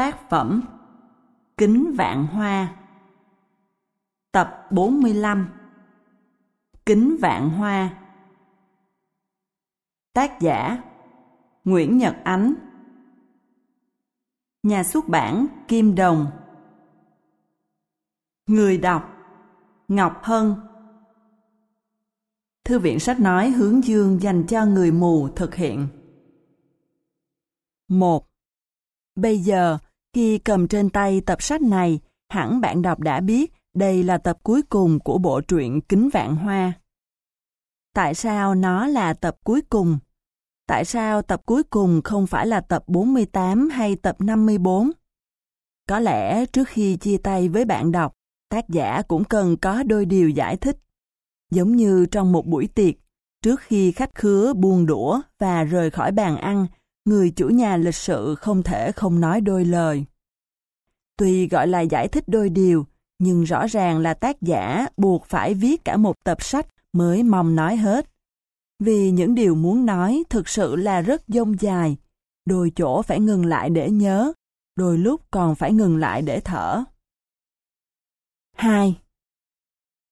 Tác phẩm Kính Vạn Hoa. Tập 45 Kính Vạn Hoa. Tác giả Nguyễn Nhật Ánh. Nhà xuất bản Kim Đồng. Người đọc Ngọc Hân. Thư viện sách nói hướng dương dành cho người mù thực hiện. 1. Bây giờ, khi cầm trên tay tập sách này, hẳn bạn đọc đã biết đây là tập cuối cùng của bộ truyện Kính Vạn Hoa. Tại sao nó là tập cuối cùng? Tại sao tập cuối cùng không phải là tập 48 hay tập 54? Có lẽ trước khi chia tay với bạn đọc, tác giả cũng cần có đôi điều giải thích. Giống như trong một buổi tiệc, trước khi khách khứa buông đũa và rời khỏi bàn ăn, người chủ nhà lịch sự không thể không nói đôi lời. Tuy gọi là giải thích đôi điều, nhưng rõ ràng là tác giả buộc phải viết cả một tập sách mới mong nói hết. Vì những điều muốn nói thực sự là rất dông dài, đôi chỗ phải ngừng lại để nhớ, đôi lúc còn phải ngừng lại để thở. 2.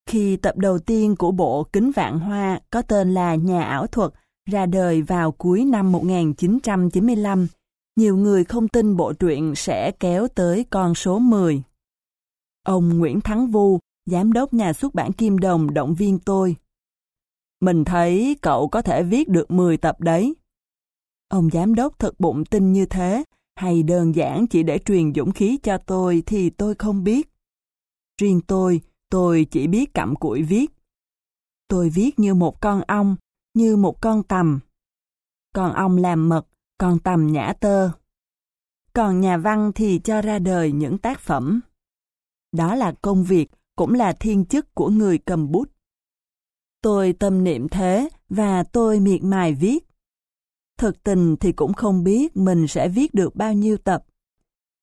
Khi tập đầu tiên của bộ Kính Vạn Hoa có tên là Nhà ảo thuật ra đời vào cuối năm 1995, nhiều người không tin bộ truyện sẽ kéo tới con số 10. Ông Nguyễn Thắng Vu, giám đốc nhà xuất bản Kim Đồng động viên tôi. Mình thấy cậu có thể viết được 10 tập đấy. Ông giám đốc thật bụng tin như thế, hay đơn giản chỉ để truyền dũng khí cho tôi thì tôi không biết. Riêng tôi, tôi chỉ biết cặm cụi viết. Tôi viết như một con ong, như một con tầm. Còn ông làm mật, còn tầm nhã tơ. Còn nhà văn thì cho ra đời những tác phẩm. Đó là công việc, cũng là thiên chức của người cầm bút. Tôi tâm niệm thế và tôi miệt mài viết. Thực tình thì cũng không biết mình sẽ viết được bao nhiêu tập.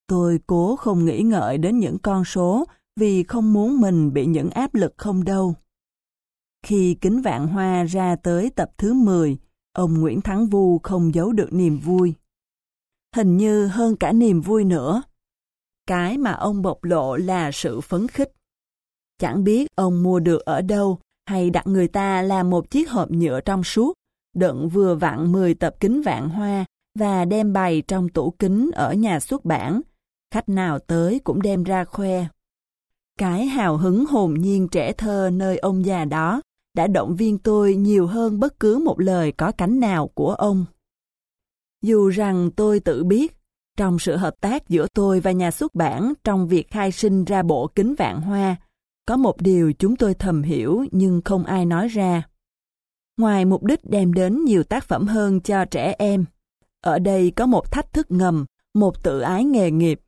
Tôi cố không nghĩ ngợi đến những con số vì không muốn mình bị những áp lực không đâu. Khi Kính Vạn Hoa ra tới tập thứ 10, ông Nguyễn Thắng Vu không giấu được niềm vui. Hình như hơn cả niềm vui nữa. Cái mà ông bộc lộ là sự phấn khích. Chẳng biết ông mua được ở đâu hay đặt người ta làm một chiếc hộp nhựa trong suốt, đựng vừa vặn 10 tập kính vạn hoa và đem bày trong tủ kính ở nhà xuất bản. Khách nào tới cũng đem ra khoe. Cái hào hứng hồn nhiên trẻ thơ nơi ông già đó đã động viên tôi nhiều hơn bất cứ một lời có cánh nào của ông. Dù rằng tôi tự biết, trong sự hợp tác giữa tôi và nhà xuất bản trong việc khai sinh ra bộ kính vạn hoa, có một điều chúng tôi thầm hiểu nhưng không ai nói ra. Ngoài mục đích đem đến nhiều tác phẩm hơn cho trẻ em, ở đây có một thách thức ngầm, một tự ái nghề nghiệp.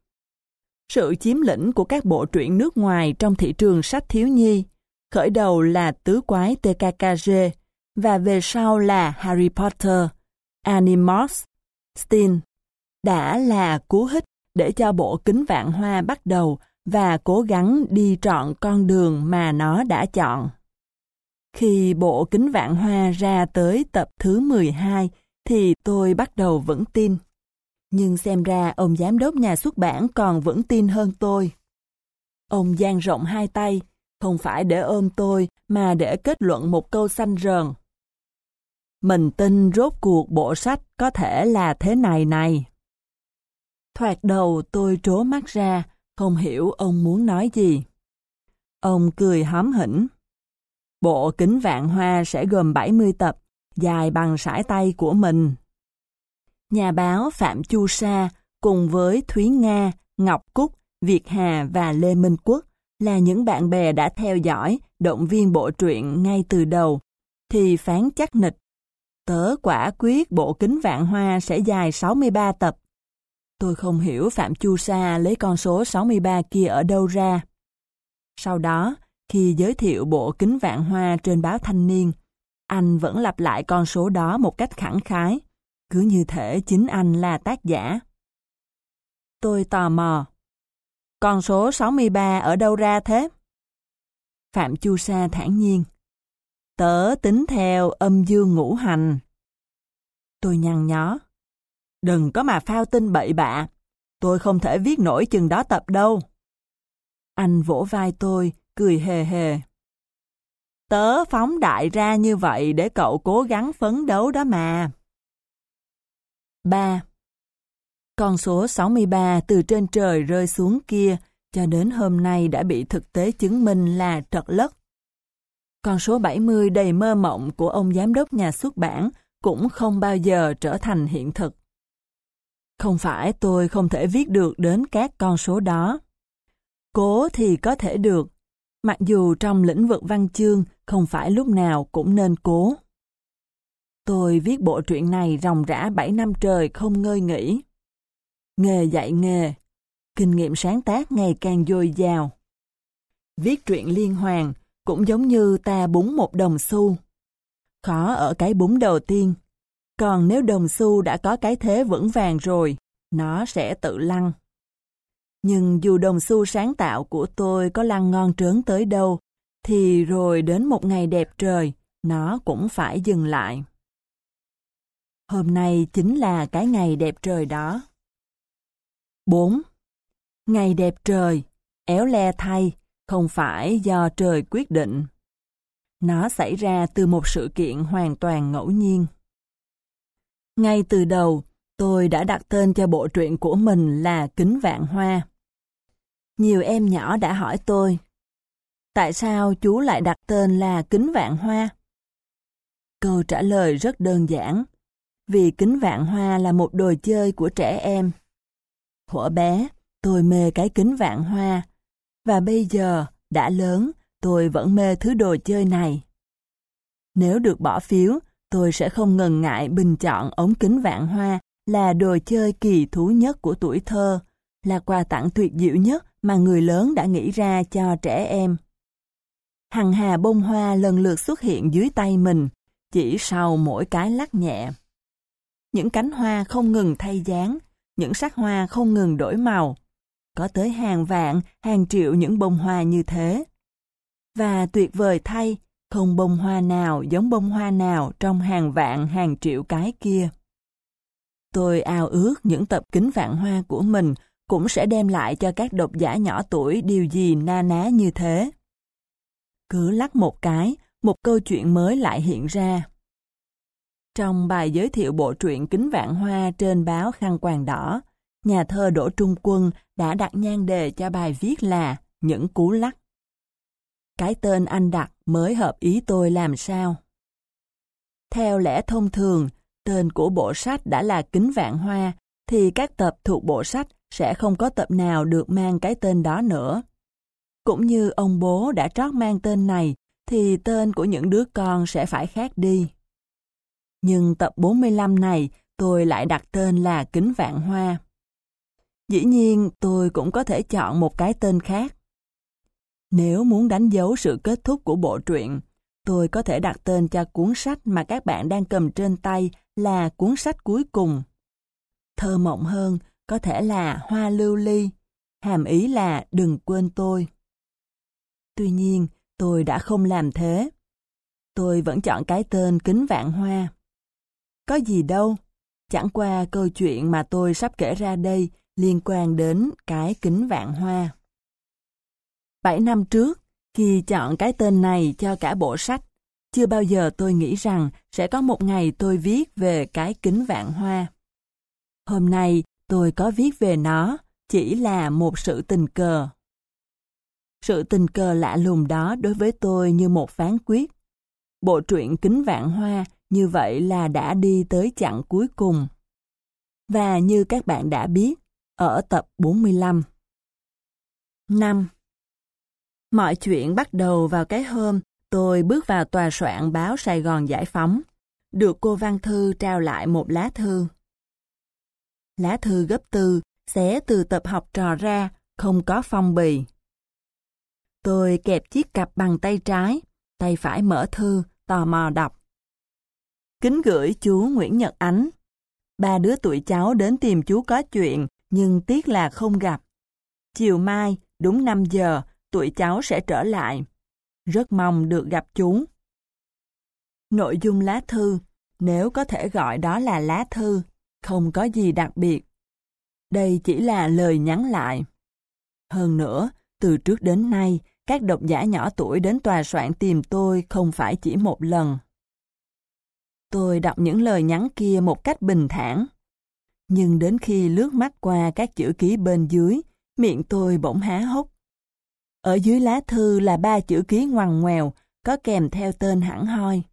Sự chiếm lĩnh của các bộ truyện nước ngoài trong thị trường sách thiếu nhi, khởi đầu là tứ quái TKKG và về sau là Harry Potter, Animorphs, Steen, đã là cú hích để cho bộ kính vạn hoa bắt đầu và cố gắng đi trọn con đường mà nó đã chọn. Khi bộ kính vạn hoa ra tới tập thứ 12 thì tôi bắt đầu vững tin. Nhưng xem ra ông giám đốc nhà xuất bản còn vững tin hơn tôi. Ông dang rộng hai tay, không phải để ôm tôi mà để kết luận một câu xanh rờn. Mình tin rốt cuộc bộ sách có thể là thế này này. Thoạt đầu tôi trố mắt ra, không hiểu ông muốn nói gì. Ông cười hóm hỉnh. Bộ kính vạn hoa sẽ gồm 70 tập, dài bằng sải tay của mình. Nhà báo Phạm Chu Sa cùng với Thúy Nga, Ngọc Cúc, Việt Hà và Lê Minh Quốc là những bạn bè đã theo dõi, động viên bộ truyện ngay từ đầu, thì phán chắc nịch. Tớ quả quyết bộ kính vạn hoa sẽ dài 63 tập. Tôi không hiểu Phạm Chu Sa lấy con số 63 kia ở đâu ra. Sau đó, khi giới thiệu bộ kính vạn hoa trên báo Thanh Niên, anh vẫn lặp lại con số đó một cách khẳng khái, cứ như thể chính anh là tác giả. Tôi tò mò. Con số 63 ở đâu ra thế? Phạm Chu Sa thản nhiên. Tớ tính theo âm dương ngũ hành. Tôi nhăn nhó. Đừng có mà phao tin bậy bạ. tôi không thể viết nổi chừng đó tập đâu. Anh vỗ vai tôi, cười hề hề. Tớ phóng đại ra như vậy để cậu cố gắng phấn đấu đó mà. 3. Con số 63 từ trên trời rơi xuống kia cho đến hôm nay đã bị thực tế chứng minh là trật lất. Con số 70 đầy mơ mộng của ông giám đốc nhà xuất bản cũng không bao giờ trở thành hiện thực. Không phải tôi không thể viết được đến các con số đó. Cố thì có thể được, mặc dù trong lĩnh vực văn chương không phải lúc nào cũng nên cố. Tôi viết bộ truyện này ròng rã 7 năm trời không ngơi nghỉ. Nghề dạy nghề, kinh nghiệm sáng tác ngày càng dồi dào. Viết truyện liên hoàn cũng giống như ta búng một đồng xu. Khó ở cái búng đầu tiên. Còn nếu đồng xu đã có cái thế vững vàng rồi, nó sẽ tự lăn. Nhưng dù đồng xu sáng tạo của tôi có lăn ngon trớn tới đâu, thì rồi đến một ngày đẹp trời, nó cũng phải dừng lại. Hôm nay chính là cái ngày đẹp trời đó. 4. Ngày đẹp trời, éo le thay, không phải do trời quyết định. Nó xảy ra từ một sự kiện hoàn toàn ngẫu nhiên. Ngay từ đầu, tôi đã đặt tên cho bộ truyện của mình là Kính Vạn Hoa. Nhiều em nhỏ đã hỏi tôi, tại sao chú lại đặt tên là Kính Vạn Hoa? Câu trả lời rất đơn giản, vì Kính Vạn Hoa là một đồ chơi của trẻ em. Thuở bé, tôi mê cái kính vạn hoa, và bây giờ, đã lớn, tôi vẫn mê thứ đồ chơi này. Nếu được bỏ phiếu, tôi sẽ không ngần ngại bình chọn ống kính vạn hoa là đồ chơi kỳ thú nhất của tuổi thơ, là quà tặng tuyệt diệu nhất mà người lớn đã nghĩ ra cho trẻ em. Hằng hà bông hoa lần lượt xuất hiện dưới tay mình, chỉ sau mỗi cái lắc nhẹ. Những cánh hoa không ngừng thay dáng, những sắc hoa không ngừng đổi màu. Có tới hàng vạn, hàng triệu những bông hoa như thế. Và tuyệt vời thay, không bông hoa nào giống bông hoa nào trong hàng vạn hàng triệu cái kia. Tôi ao ước những tập kính vạn hoa của mình cũng sẽ đem lại cho các độc giả nhỏ tuổi điều gì na ná như thế. Cứ lắc một cái, một câu chuyện mới lại hiện ra. Trong bài giới thiệu bộ truyện Kính Vạn Hoa trên báo Khăn Quàng Đỏ, nhà thơ Đỗ Trung Quân đã đặt nhan đề cho bài viết là Những Cú Lắc. Cái tên anh đặt mới hợp ý tôi làm sao. Theo lẽ thông thường, tên của bộ sách đã là Kính Vạn Hoa, thì các tập thuộc bộ sách sẽ không có tập nào được mang cái tên đó nữa. Cũng như ông bố đã trót mang tên này, thì tên của những đứa con sẽ phải khác đi. Nhưng tập 45 này tôi lại đặt tên là Kính Vạn Hoa. Dĩ nhiên tôi cũng có thể chọn một cái tên khác. Nếu muốn đánh dấu sự kết thúc của bộ truyện, tôi có thể đặt tên cho cuốn sách mà các bạn đang cầm trên tay là cuốn sách cuối cùng. Thơ mộng hơn có thể là Hoa Lưu Ly, hàm ý là đừng quên tôi. Tuy nhiên, tôi đã không làm thế. Tôi vẫn chọn cái tên Kính Vạn Hoa. Có gì đâu, chẳng qua câu chuyện mà tôi sắp kể ra đây liên quan đến cái kính vạn hoa. Bảy năm trước, khi chọn cái tên này cho cả bộ sách, chưa bao giờ tôi nghĩ rằng sẽ có một ngày tôi viết về cái kính vạn hoa. Hôm nay, tôi có viết về nó, chỉ là một sự tình cờ. Sự tình cờ lạ lùng đó đối với tôi như một phán quyết. Bộ truyện Kính Vạn Hoa như vậy là đã đi tới chặng cuối cùng. Và như các bạn đã biết, ở tập 45. 5. Mọi chuyện bắt đầu vào cái hôm tôi bước vào tòa soạn báo Sài Gòn Giải Phóng, được cô Văn Thư trao lại một lá thư. Lá thư gấp tư, xé từ tập học trò ra, không có phong bì. Tôi kẹp chiếc cặp bằng tay trái, tay phải mở thư, tò mò đọc. Kính gửi chú Nguyễn Nhật Ánh. Ba đứa tuổi cháu đến tìm chú có chuyện, nhưng tiếc là không gặp. Chiều mai, đúng 5 giờ, tụi cháu sẽ trở lại. Rất mong được gặp chú. Nội dung lá thư, nếu có thể gọi đó là lá thư, không có gì đặc biệt. Đây chỉ là lời nhắn lại. Hơn nữa, từ trước đến nay, các độc giả nhỏ tuổi đến tòa soạn tìm tôi không phải chỉ một lần. Tôi đọc những lời nhắn kia một cách bình thản. Nhưng đến khi lướt mắt qua các chữ ký bên dưới, miệng tôi bỗng há hốc. Ở dưới lá thư là ba chữ ký ngoằn ngoèo, có kèm theo tên hẳn hoi.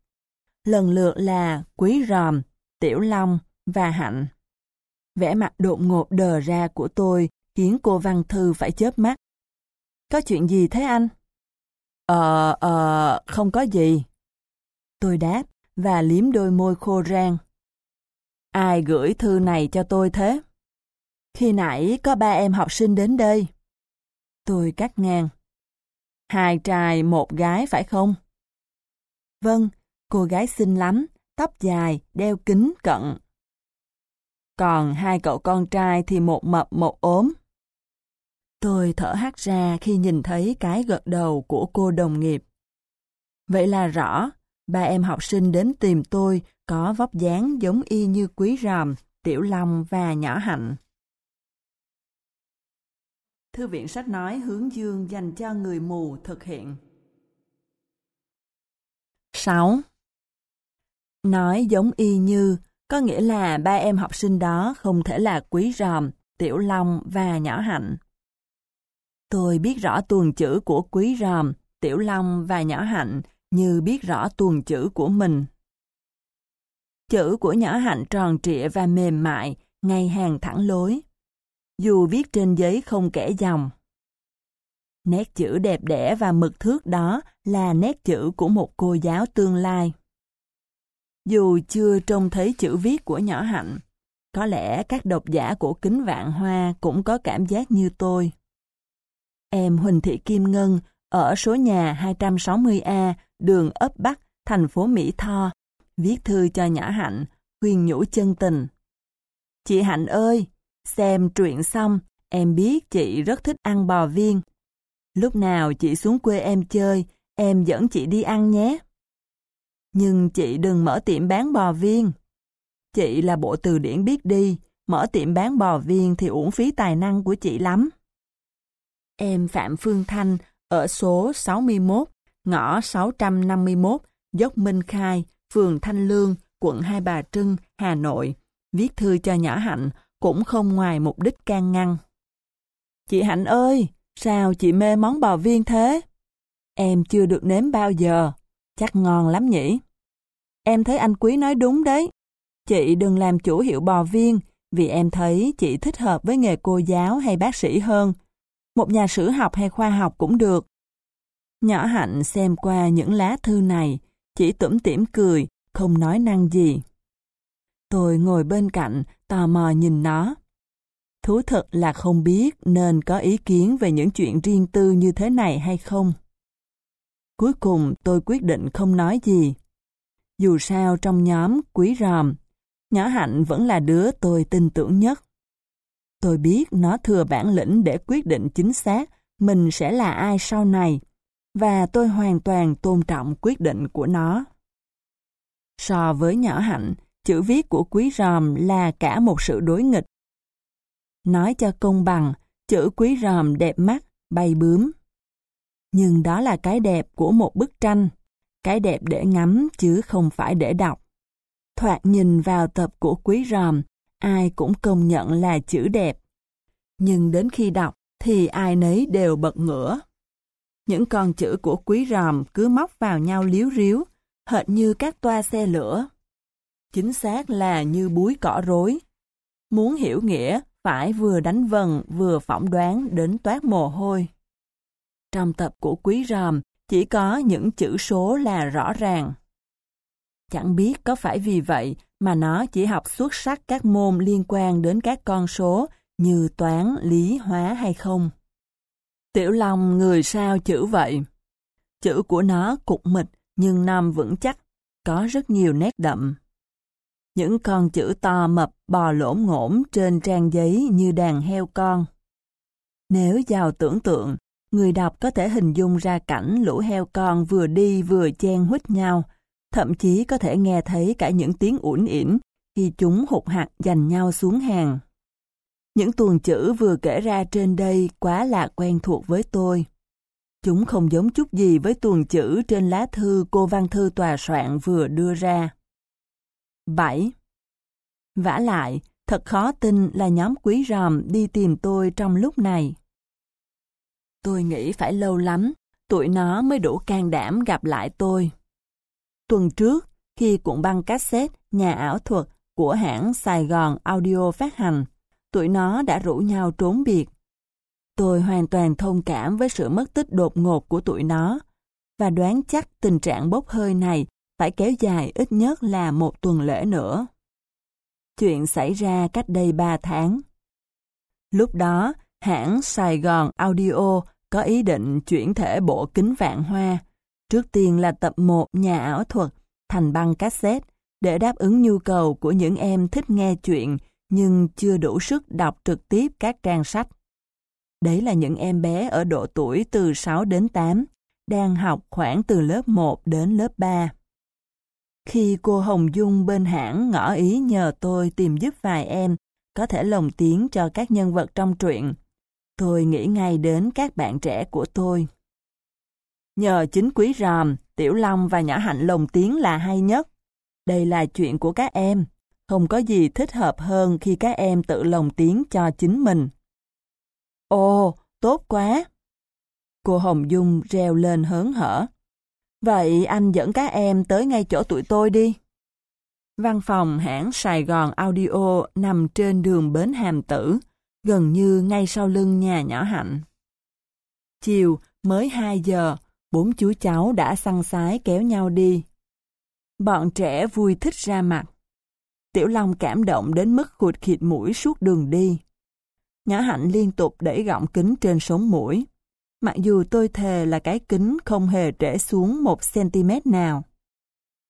Lần lượt là Quý Ròm, Tiểu Long và Hạnh. Vẻ mặt đột ngột đờ ra của tôi khiến cô Văn Thư phải chớp mắt. Có chuyện gì thế anh? Ờ, ờ, không có gì. Tôi đáp và liếm đôi môi khô rang. Ai gửi thư này cho tôi thế? Khi nãy có ba em học sinh đến đây. Tôi cắt ngang. Hai trai một gái phải không? Vâng, cô gái xinh lắm, tóc dài, đeo kính cận. Còn hai cậu con trai thì một mập một ốm. Tôi thở hắt ra khi nhìn thấy cái gật đầu của cô đồng nghiệp. Vậy là rõ, ba em học sinh đến tìm tôi có vóc dáng giống y như Quý Ròm, Tiểu Long và Nhỏ Hạnh. Thư viện sách nói hướng dương dành cho người mù thực hiện. 6. Nói giống y như, có nghĩa là ba em học sinh đó không thể là Quý Ròm, Tiểu Long và Nhỏ Hạnh. Tôi biết rõ tuần chữ của Quý Ròm, Tiểu Long và Nhỏ Hạnh như biết rõ tuồng chữ của mình. Chữ của Nhỏ Hạnh tròn trịa và mềm mại, ngay hàng thẳng lối. Dù viết trên giấy không kẻ dòng. Nét chữ đẹp đẽ và mực thước đó là nét chữ của một cô giáo tương lai. Dù chưa trông thấy chữ viết của nhỏ hạnh, có lẽ các độc giả của Kính Vạn Hoa cũng có cảm giác như tôi. Em Huỳnh Thị Kim Ngân ở số nhà 260A, đường ấp Bắc, thành phố Mỹ Tho, viết thư cho nhã Hạnh, khuyên nhủ chân tình. Chị Hạnh ơi, xem truyện xong, em biết chị rất thích ăn bò viên. Lúc nào chị xuống quê em chơi, em dẫn chị đi ăn nhé. Nhưng chị đừng mở tiệm bán bò viên. Chị là bộ từ điển biết đi, mở tiệm bán bò viên thì uổng phí tài năng của chị lắm. Em Phạm Phương Thanh ở số 61, ngõ 651, dốc Minh Khai, phường Thanh Lương, quận Hai Bà Trưng, Hà Nội, viết thư cho nhỏ Hạnh cũng không ngoài mục đích can ngăn. Chị Hạnh ơi, sao chị mê món bò viên thế? Em chưa được nếm bao giờ, chắc ngon lắm nhỉ? Em thấy anh Quý nói đúng đấy. Chị đừng làm chủ hiệu bò viên, vì em thấy chị thích hợp với nghề cô giáo hay bác sĩ hơn. Một nhà sử học hay khoa học cũng được. Nhỏ Hạnh xem qua những lá thư này, chỉ tủm tỉm cười, không nói năng gì. Tôi ngồi bên cạnh, tò mò nhìn nó. Thú thật là không biết nên có ý kiến về những chuyện riêng tư như thế này hay không. Cuối cùng tôi quyết định không nói gì. Dù sao trong nhóm quý ròm, nhỏ hạnh vẫn là đứa tôi tin tưởng nhất. Tôi biết nó thừa bản lĩnh để quyết định chính xác mình sẽ là ai sau này, và tôi hoàn toàn tôn trọng quyết định của nó. So với nhỏ hạnh, chữ viết của quý ròm là cả một sự đối nghịch. Nói cho công bằng, chữ quý ròm đẹp mắt, bay bướm. Nhưng đó là cái đẹp của một bức tranh, cái đẹp để ngắm chứ không phải để đọc. Thoạt nhìn vào tập của quý ròm, ai cũng công nhận là chữ đẹp. Nhưng đến khi đọc thì ai nấy đều bật ngửa. Những con chữ của quý ròm cứ móc vào nhau liếu riếu, hệt như các toa xe lửa. Chính xác là như búi cỏ rối. Muốn hiểu nghĩa, phải vừa đánh vần vừa phỏng đoán đến toát mồ hôi. Trong tập của quý ròm, chỉ có những chữ số là rõ ràng. Chẳng biết có phải vì vậy mà nó chỉ học xuất sắc các môn liên quan đến các con số như toán, lý, hóa hay không. Tiểu Long người sao chữ vậy? Chữ của nó cục mịch nhưng nằm vững chắc, có rất nhiều nét đậm. Những con chữ to mập bò lổm ngổm trên trang giấy như đàn heo con. Nếu giàu tưởng tượng, người đọc có thể hình dung ra cảnh lũ heo con vừa đi vừa chen hút nhau, thậm chí có thể nghe thấy cả những tiếng ủn ỉn khi chúng hụt hạt dành nhau xuống hàng. Những tuần chữ vừa kể ra trên đây quá là quen thuộc với tôi. Chúng không giống chút gì với tuần chữ trên lá thư cô văn thư tòa soạn vừa đưa ra. 7. Vả lại, thật khó tin là nhóm quý ròm đi tìm tôi trong lúc này. Tôi nghĩ phải lâu lắm, tụi nó mới đủ can đảm gặp lại tôi. Tuần trước, khi cuộn băng cassette Nhà ảo thuật của hãng Sài Gòn Audio phát hành, tụi nó đã rủ nhau trốn biệt. Tôi hoàn toàn thông cảm với sự mất tích đột ngột của tụi nó, và đoán chắc tình trạng bốc hơi này phải kéo dài ít nhất là một tuần lễ nữa. Chuyện xảy ra cách đây ba tháng. Lúc đó, hãng Sài Gòn Audio có ý định chuyển thể bộ kính vạn hoa, trước tiên là tập 1 nhà ảo thuật thành băng cassette để đáp ứng nhu cầu của những em thích nghe chuyện nhưng chưa đủ sức đọc trực tiếp các trang sách. Đấy là những em bé ở độ tuổi từ 6 đến 8, đang học khoảng từ lớp 1 đến lớp 3. Khi cô Hồng Dung bên hãng ngỏ ý nhờ tôi tìm giúp vài em có thể lồng tiếng cho các nhân vật trong truyện, tôi nghĩ ngay đến các bạn trẻ của tôi. Nhờ chính quý ròm, Tiểu Long và Nhỏ Hạnh lồng tiếng là hay nhất. Đây là chuyện của các em, không có gì thích hợp hơn khi các em tự lồng tiếng cho chính mình. Ồ, tốt quá! Cô Hồng Dung reo lên hớn hở. Vậy anh dẫn các em tới ngay chỗ tụi tôi đi. Văn phòng hãng Sài Gòn Audio nằm trên đường Bến Hàm Tử, gần như ngay sau lưng nhà nhỏ Hạnh. Chiều, mới 2 giờ, bốn chú cháu đã săn sái kéo nhau đi. Bọn trẻ vui thích ra mặt. Tiểu Long cảm động đến mức khụt khịt mũi suốt đường đi. Nhỏ Hạnh liên tục đẩy gọng kính trên sống mũi. Mặc dù tôi thề là cái kính không hề trễ xuống một cm nào.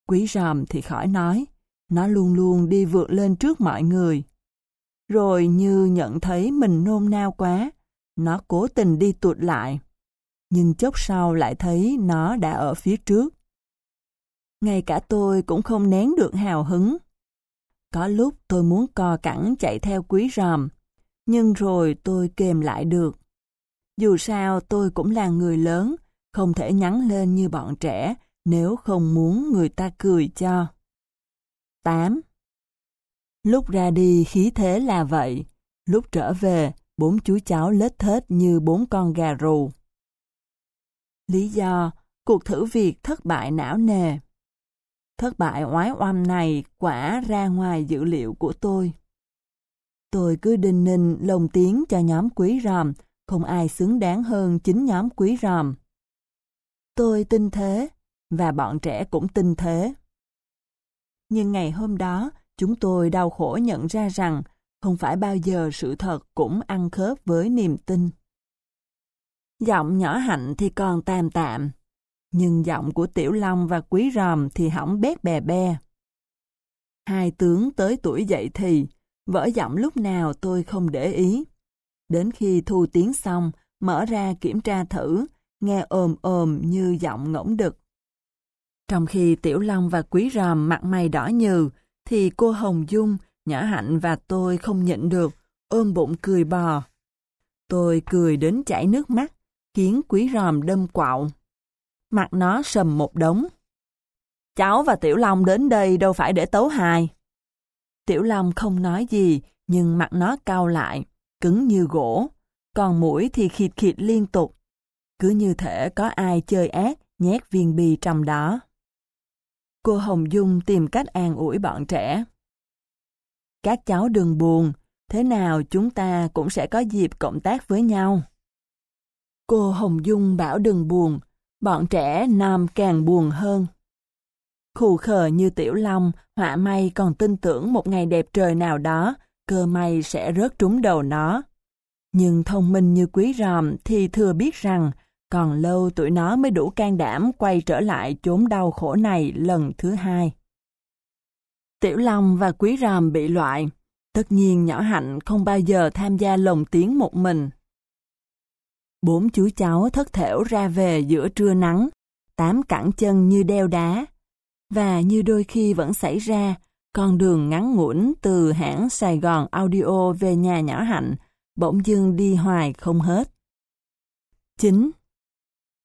Quý ròm thì khỏi nói, nó luôn luôn đi vượt lên trước mọi người. Rồi như nhận thấy mình nôn nao quá, nó cố tình đi tụt lại. Nhưng chốc sau lại thấy nó đã ở phía trước. Ngay cả tôi cũng không nén được hào hứng. Có lúc tôi muốn co cẳng chạy theo quý ròm, nhưng rồi tôi kềm lại được. Dù sao tôi cũng là người lớn, không thể nhắn lên như bọn trẻ nếu không muốn người ta cười cho. 8. Lúc ra đi khí thế là vậy, lúc trở về, bốn chú cháu lết thết như bốn con gà rù. Lý do, cuộc thử việc thất bại não nề. Thất bại oái oăm này quả ra ngoài dữ liệu của tôi. Tôi cứ đinh ninh lồng tiếng cho nhóm quý ròm, không ai xứng đáng hơn chính nhóm quý ròm. Tôi tin thế, và bọn trẻ cũng tin thế. Nhưng ngày hôm đó, chúng tôi đau khổ nhận ra rằng không phải bao giờ sự thật cũng ăn khớp với niềm tin. Giọng nhỏ hạnh thì còn tạm tạm, nhưng giọng của Tiểu Long và Quý Ròm thì hỏng bét bè be. Hai tướng tới tuổi dậy thì, vỡ giọng lúc nào tôi không để ý. Đến khi thu tiếng xong, mở ra kiểm tra thử, nghe ồm ồm như giọng ngỗng đực. Trong khi Tiểu Long và Quý Ròm mặt mày đỏ nhừ, thì cô Hồng Dung, Nhỏ Hạnh và tôi không nhịn được, ôm bụng cười bò. Tôi cười đến chảy nước mắt, khiến Quý Ròm đâm quạo mặt nó sầm một đống. Cháu và Tiểu Long đến đây đâu phải để tấu hài. Tiểu Long không nói gì, nhưng mặt nó cau lại, cứng như gỗ, còn mũi thì khịt khịt liên tục. Cứ như thể có ai chơi ác, nhét viên bi trong đó. Cô Hồng Dung tìm cách an ủi bọn trẻ. Các cháu đừng buồn, thế nào chúng ta cũng sẽ có dịp cộng tác với nhau. Cô Hồng Dung bảo đừng buồn, bọn trẻ nam càng buồn hơn. Khù khờ như Tiểu Long, họa may còn tin tưởng một ngày đẹp trời nào đó, cơ may sẽ rớt trúng đầu nó. Nhưng thông minh như quý ròm thì thừa biết rằng còn lâu tụi nó mới đủ can đảm quay trở lại chốn đau khổ này lần thứ hai. Tiểu Long và Quý Ròm bị loại. Tất nhiên nhỏ hạnh không bao giờ tham gia lồng tiếng một mình. Bốn chú cháu thất thểu ra về giữa trưa nắng, tám cẳng chân như đeo đá. Và như đôi khi vẫn xảy ra, con đường ngắn ngủn từ hãng Sài Gòn Audio về nhà nhỏ hạnh, bỗng dưng đi hoài không hết. 9.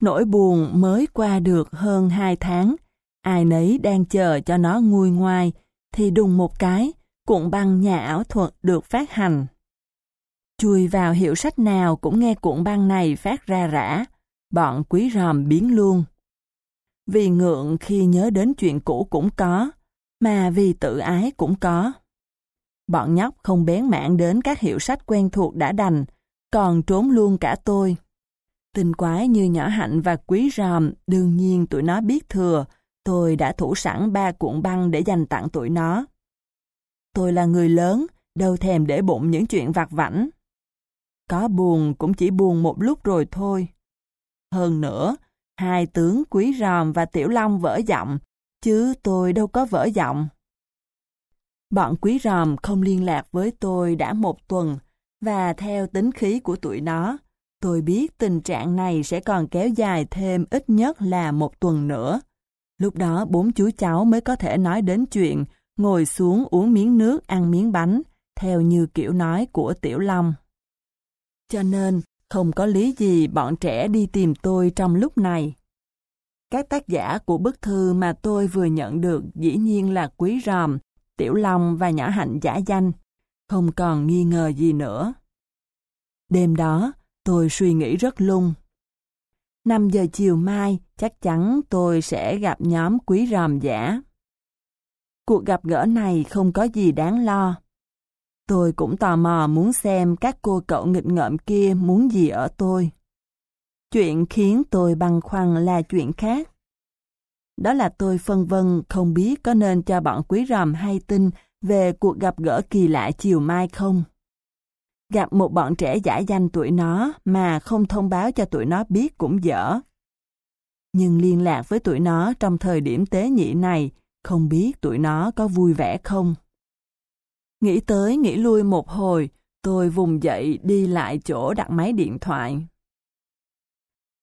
Nỗi buồn mới qua được hơn 2 tháng, ai nấy đang chờ cho nó nguôi ngoai, thì đùng một cái, cuộn băng nhà ảo thuật được phát hành. Chui vào hiệu sách nào cũng nghe cuộn băng này phát ra rã, bọn quý ròm biến luôn. Vì ngượng khi nhớ đến chuyện cũ cũng có, mà vì tự ái cũng có. Bọn nhóc không bén mạng đến các hiệu sách quen thuộc đã đành, còn trốn luôn cả tôi. Tình quái như nhỏ hạnh và quý ròm, đương nhiên tụi nó biết thừa, tôi đã thủ sẵn ba cuộn băng để dành tặng tụi nó. Tôi là người lớn, đâu thèm để bụng những chuyện vặt vảnh. Có buồn cũng chỉ buồn một lúc rồi thôi. Hơn nữa, hai tướng Quý Ròm và Tiểu Long vỡ giọng, chứ tôi đâu có vỡ giọng. Bọn Quý Ròm không liên lạc với tôi đã một tuần, và theo tính khí của tụi nó, tôi biết tình trạng này sẽ còn kéo dài thêm ít nhất là một tuần nữa. Lúc đó bốn chú cháu mới có thể nói đến chuyện ngồi xuống uống miếng nước ăn miếng bánh, theo như kiểu nói của Tiểu Long. Cho nên, không có lý gì bọn trẻ đi tìm tôi trong lúc này. Các tác giả của bức thư mà tôi vừa nhận được dĩ nhiên là Quý Ròm, Tiểu Long và Nhỏ Hạnh giả danh. Không còn nghi ngờ gì nữa. Đêm đó, tôi suy nghĩ rất lung. 5 giờ chiều mai, chắc chắn tôi sẽ gặp nhóm Quý Ròm giả. Cuộc gặp gỡ này không có gì đáng lo. Tôi cũng tò mò muốn xem các cô cậu nghịch ngợm kia muốn gì ở tôi. Chuyện khiến tôi băn khoăn là chuyện khác. Đó là tôi phân vân không biết có nên cho bọn quý ròm hay tin về cuộc gặp gỡ kỳ lạ chiều mai không. Gặp một bọn trẻ giả danh tụi nó mà không thông báo cho tụi nó biết cũng dở. Nhưng liên lạc với tụi nó trong thời điểm tế nhị này, không biết tụi nó có vui vẻ không. Nghĩ tới nghĩ lui một hồi, tôi vùng dậy đi lại chỗ đặt máy điện thoại.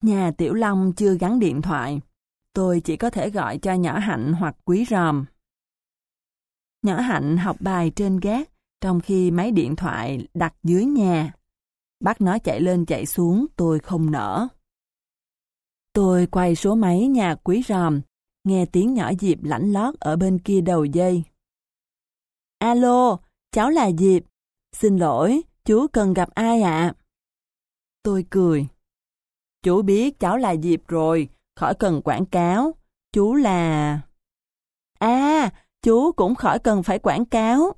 Nhà Tiểu Long chưa gắn điện thoại, tôi chỉ có thể gọi cho nhỏ hạnh hoặc quý ròm. Nhỏ hạnh học bài trên gác, trong khi máy điện thoại đặt dưới nhà. Bắt nó chạy lên chạy xuống, tôi không nở. Tôi quay số máy nhà quý ròm, nghe tiếng nhỏ Diệp lãnh lót ở bên kia đầu dây. Alo, cháu là Diệp. Xin lỗi, chú cần gặp ai ạ? Tôi cười. Chú biết cháu là Diệp rồi, khỏi cần quảng cáo. Chú là... À, chú cũng khỏi cần phải quảng cáo.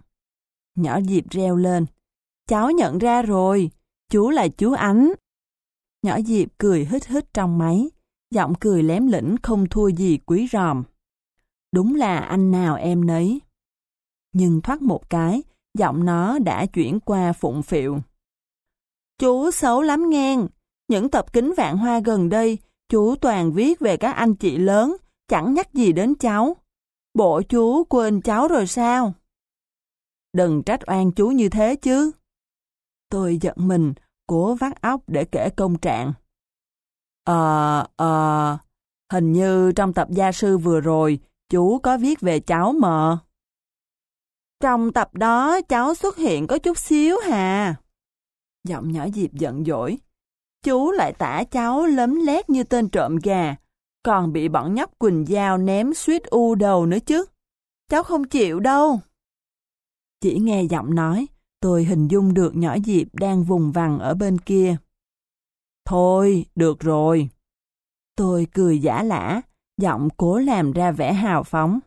Nhỏ Diệp reo lên. Cháu nhận ra rồi, chú là chú Ánh. Nhỏ Diệp cười hít hít trong máy, giọng cười lém lĩnh không thua gì quý ròm. Đúng là anh nào em nấy. Nhưng thoát một cái, giọng nó đã chuyển qua phụng phịu. Chú xấu lắm ngang, những tập kính vạn hoa gần đây, chú toàn viết về các anh chị lớn, chẳng nhắc gì đến cháu. Bộ chú quên cháu rồi sao? Đừng trách oan chú như thế chứ. Tôi giận mình, cố vắt óc để kể công trạng. Ờ, ờ, hình như trong tập gia sư vừa rồi, chú có viết về cháu mà. Trong tập đó cháu xuất hiện có chút xíu hà. Giọng nhỏ Diệp giận dỗi. Chú lại tả cháu lấm lét như tên trộm gà, còn bị bọn nhóc Quỳnh Giao ném suýt u đầu nữa chứ. Cháu không chịu đâu. Chỉ nghe giọng nói, tôi hình dung được nhỏ Diệp đang vùng vằng ở bên kia. Thôi, được rồi. Tôi cười giả lả, giọng cố làm ra vẻ hào phóng.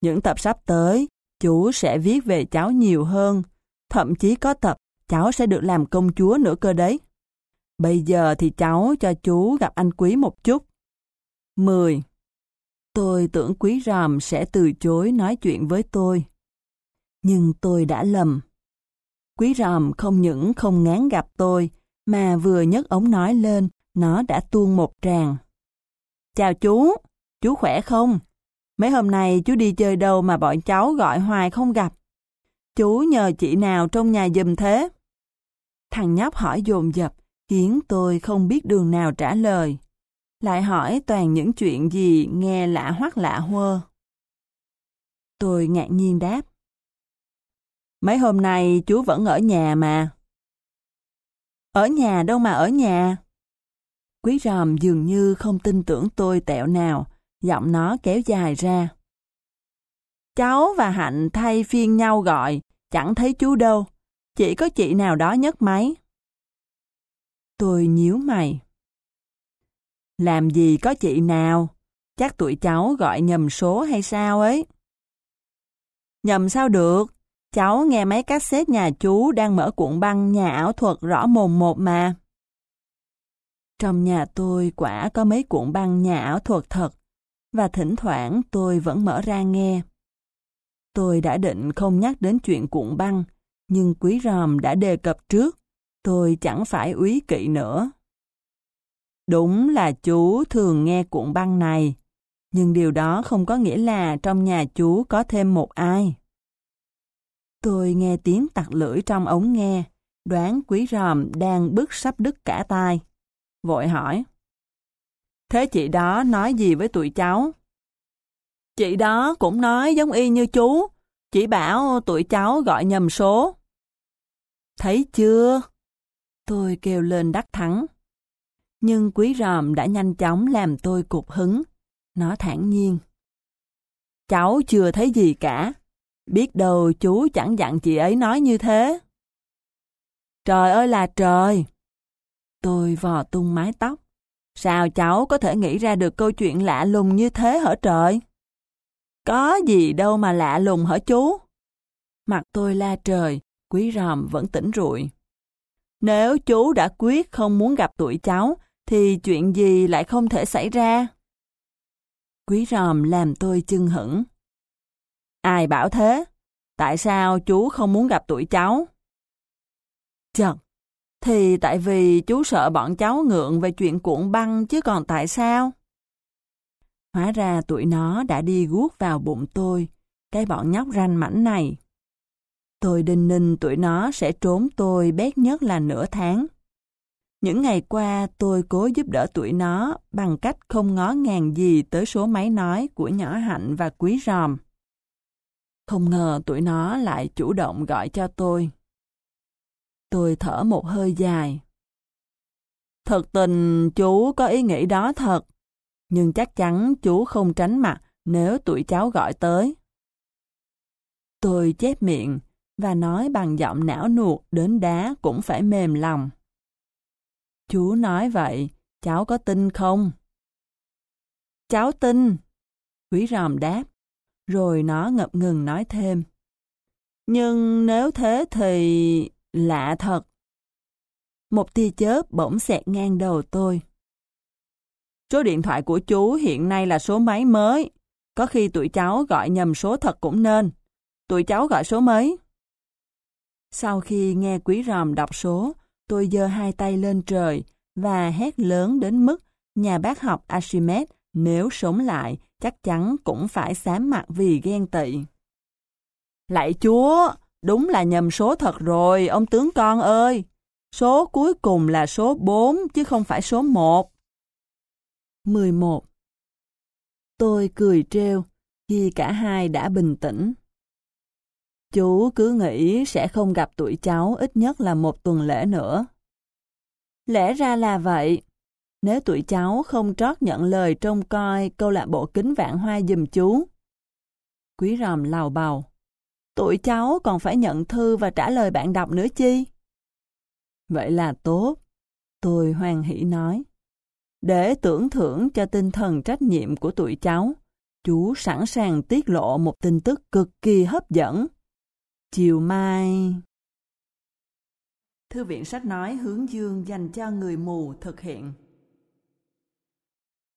Những tập sắp tới, chú sẽ viết về cháu nhiều hơn. Thậm chí có tập, cháu sẽ được làm công chúa nữa cơ đấy. Bây giờ thì cháu cho chú gặp anh Quý một chút. 10. Tôi tưởng Quý Ròm sẽ từ chối nói chuyện với tôi. Nhưng tôi đã lầm. Quý Ròm không những không ngán gặp tôi, mà vừa nhấc ống nói lên, nó đã tuôn một tràng. Chào chú, chú khỏe không? Mấy hôm nay chú đi chơi đâu mà bọn cháu gọi hoài không gặp. Chú nhờ chị nào trong nhà giùm thế? Thằng nhóc hỏi dồn dập, khiến tôi không biết đường nào trả lời. Lại hỏi toàn những chuyện gì nghe lạ hoắc lạ hơ. Tôi ngạc nhiên đáp. Mấy hôm nay chú vẫn ở nhà mà. Ở nhà đâu mà ở nhà. Quý ròm dường như không tin tưởng tôi tẹo nào, giọng nó kéo dài ra. Cháu và Hạnh thay phiên nhau gọi, chẳng thấy chú đâu, chỉ có chị nào đó nhấc máy. Tôi nhíu mày. Làm gì có chị nào? Chắc tụi cháu gọi nhầm số hay sao ấy? Nhầm sao được? Cháu nghe mấy cassette nhà chú đang mở cuộn băng nhà ảo thuật rõ mồm một mà. Trong nhà tôi quả có mấy cuộn băng nhà ảo thuật thật, và thỉnh thoảng tôi vẫn mở ra nghe. Tôi đã định không nhắc đến chuyện cuộn băng, nhưng quý ròm đã đề cập trước, tôi chẳng phải úy kỵ nữa. Đúng là chú thường nghe cuộn băng này, nhưng điều đó không có nghĩa là trong nhà chú có thêm một ai. Tôi nghe tiếng tặc lưỡi trong ống nghe, đoán quý ròm đang bức sắp đứt cả tai. Vội hỏi. Thế chị đó nói gì với tụi cháu? Chị đó cũng nói giống y như chú, chỉ bảo tụi cháu gọi nhầm số. Thấy chưa? Tôi kêu lên đắc thắng. Nhưng quý ròm đã nhanh chóng làm tôi cục hứng. Nó thản nhiên. Cháu chưa thấy gì cả. Biết đâu chú chẳng dặn chị ấy nói như thế. Trời ơi là trời! Tôi vò tung mái tóc. Sao cháu có thể nghĩ ra được câu chuyện lạ lùng như thế hả trời? Có gì đâu mà lạ lùng hả chú? Mặt tôi la trời, quý ròm vẫn tỉnh rụi. Nếu chú đã quyết không muốn gặp tụi cháu, thì chuyện gì lại không thể xảy ra? Quý ròm làm tôi chưng hững. Ai bảo thế? Tại sao chú không muốn gặp tụi cháu? Chật, thì tại vì chú sợ bọn cháu ngượng về chuyện cuộn băng chứ còn tại sao? Hóa ra tụi nó đã đi guốc vào bụng tôi, cái bọn nhóc ranh mảnh này. Tôi đinh ninh tụi nó sẽ trốn tôi bét nhất là nửa tháng. Những ngày qua tôi cố giúp đỡ tụi nó bằng cách không ngó ngàng gì tới số máy nói của nhỏ hạnh và quý ròm. Không ngờ tụi nó lại chủ động gọi cho tôi. Tôi thở một hơi dài. Thật tình chú có ý nghĩ đó thật, nhưng chắc chắn chú không tránh mặt nếu tụi cháu gọi tới. Tôi chép miệng và nói bằng giọng não nuột đến đá cũng phải mềm lòng. Chú nói vậy, cháu có tin không? Cháu tin. Quý ròm đáp, rồi nó ngập ngừng nói thêm. Nhưng nếu thế thì lạ thật. Một tia chớp bỗng xẹt ngang đầu tôi. Số điện thoại của chú hiện nay là số máy mới. Có khi tụi cháu gọi nhầm số thật cũng nên. Tụi cháu gọi số mấy? Sau khi nghe quý ròm đọc số, tôi giơ hai tay lên trời và hét lớn đến mức nhà bác học Archimedes nếu sống lại chắc chắn cũng phải xám mặt vì ghen tị. Lạy chúa, đúng là nhầm số thật rồi, ông tướng con ơi. Số cuối cùng là số 4 chứ không phải số 1. 11. Tôi cười trêu khi cả hai đã bình tĩnh. Chú cứ nghĩ sẽ không gặp tụi cháu ít nhất là một tuần lễ nữa. Lẽ ra là vậy. Nếu tụi cháu không trót nhận lời trông coi câu lạc bộ kính vạn hoa dùm chú. Quý ròm lào bào. Tụi cháu còn phải nhận thư và trả lời bạn đọc nữa chi? Vậy là tốt. Tôi hoan hỷ nói. Để tưởng thưởng cho tinh thần trách nhiệm của tụi cháu, chú sẵn sàng tiết lộ một tin tức cực kỳ hấp dẫn. Chiều mai... Thư viện sách nói hướng dương dành cho người mù thực hiện.